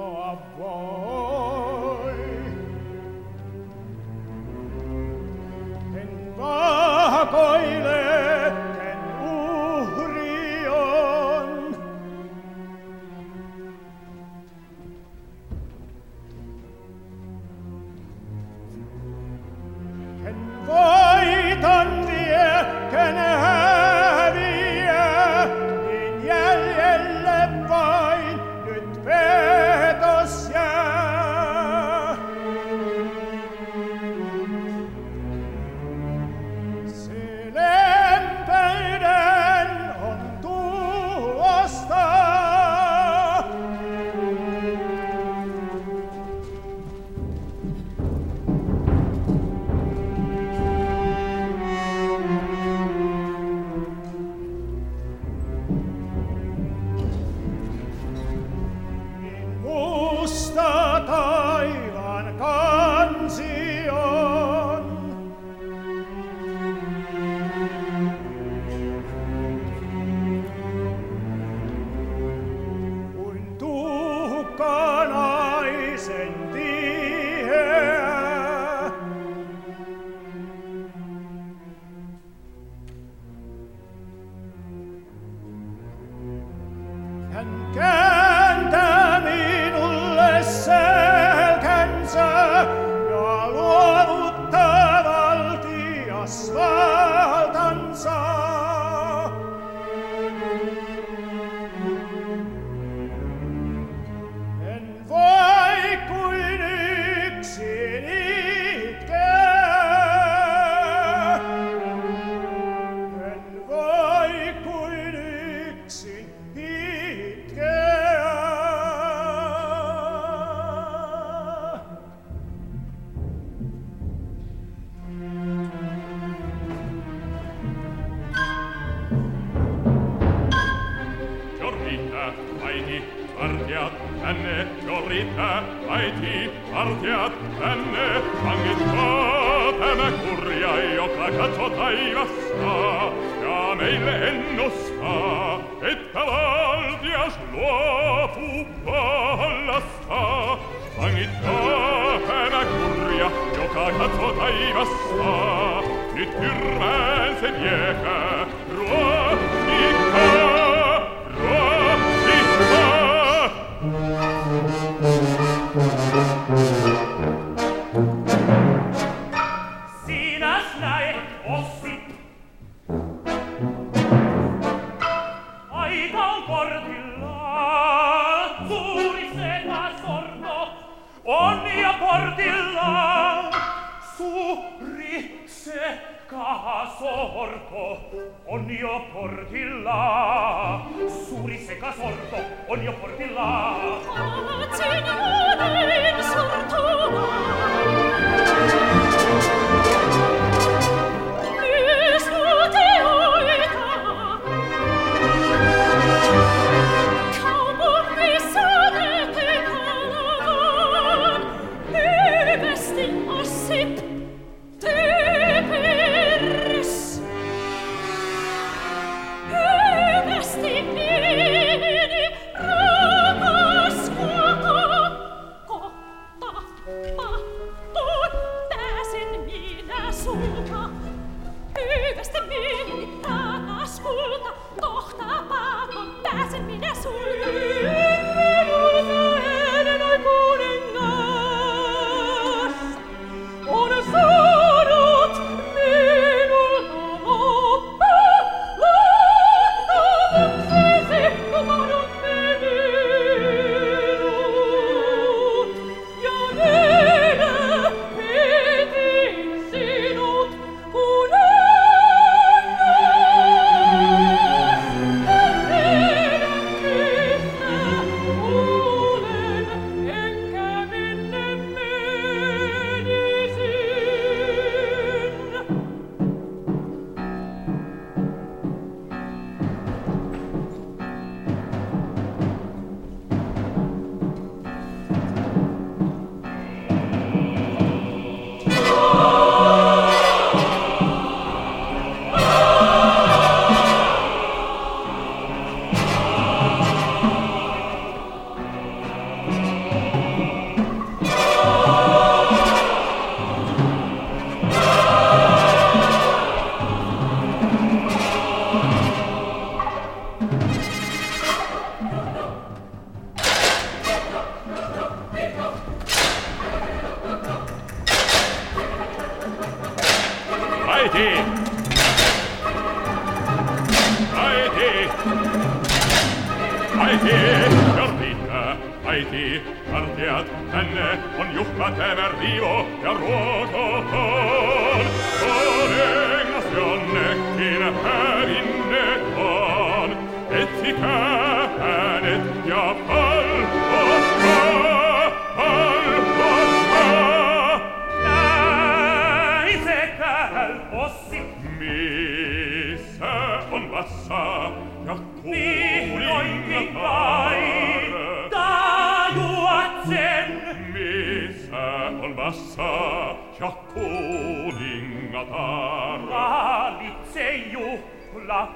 of war. artiat enne fiorita aiti artiat enne fangit potem curia io placato taiva sta ja meile enno sta et cavaldias luopu palla sta fangit potem curia io placato taiva sta nit irrense vieca ruo onnia portilla su rise ca sorco onnia portilla su rise ca sorco onnia portilla facin odem sorto.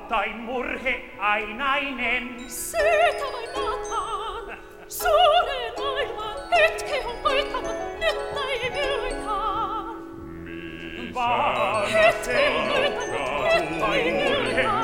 tai murhe ainainen. Siitä vain maataan, suureen maailmaan, nyt kehon paitamaan, nyt ei virroitaan. Missä Vaan, nyt kehon paitamaan, nyt ei virroitaan.